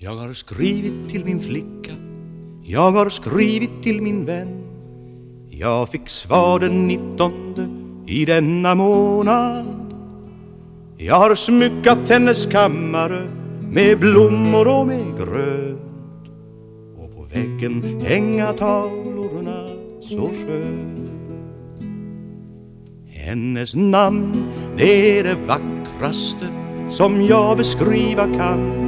Jag har skrivit till min flicka Jag har skrivit till min vän. Jag fick svar den nittonde i denna månad. Jag har smyckat hennes kammare med blommor och med grönt. Och på väggen hänga tavlorna så skönt. Hennes namn, det är det vackraste som jag beskriva kan.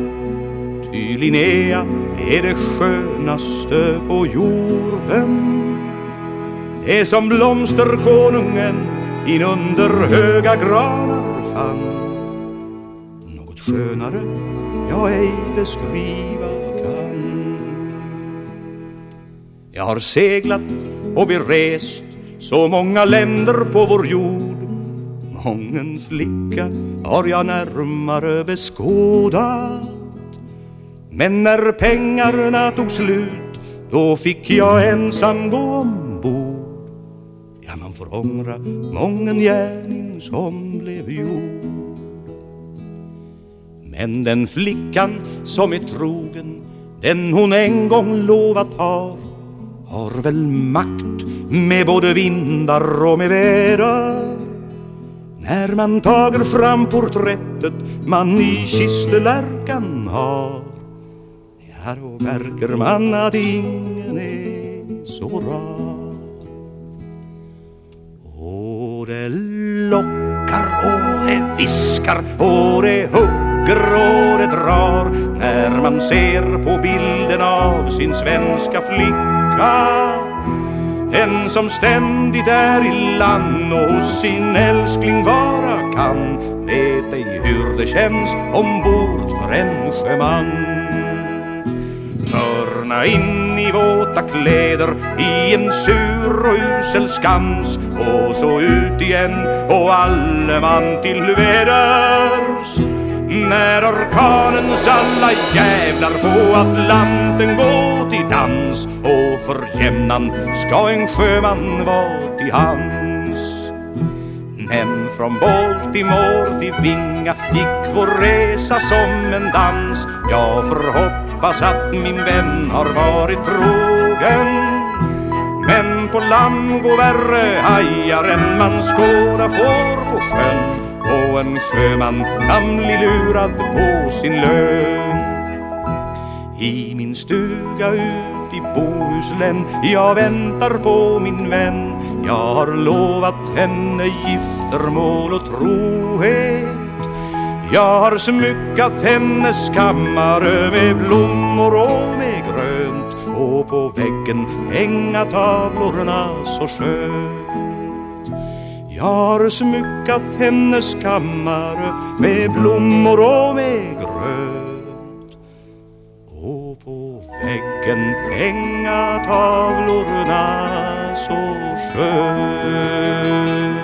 Ty Linnea är det skönaste på jorden. Det som blomsterkonungen inunder höga granar fann. Något skönare jag ej beskriva kan. Jag har seglat och berest så många länder på vår jord. Mången flicka har jag närmare beskådat men när pengarna tog slut då fick jag ensam gå ombord. Ja, man får ångra mången gärning som blev gjord. Men den flickan som är trogen den hon en gång lovat har har väl makt med både vindar och med väder. När man tager fram porträttet man i kistelärkan har här märker man att ingen är så rar Och det lockar och det viskar och det hugger och det drar. När man ser på bilden av sin svenska flicka en som ständigt är i land och hos sin älskling vara kan. Vet ej hur det känns ombord för en sjöman. Hörna in i våta kläder i en sur och usel skans och så ut igen och alle man till väders när orkanens alla jävlar på Atlanten går till dans och för jämnan ska en sjöman vara till hans. Men från Baltimore till Vinga gick vår resa som en dans. Jag hoppas att min vän har varit trogen. Men på land går värre hajar än man skåda får på sjön och en sjöman kan bli lurad på sin lön. I min stuga ut i Bohuslän jag väntar på min vän. Jag har lovat henne giftermål och trohet. Jag har smyckat hennes kammare med blommor och med grönt och på väggen hänga tavlorna så skönt. Jag har smyckat hennes kammare med blommor och med grönt och på väggen hänga tavlorna så skönt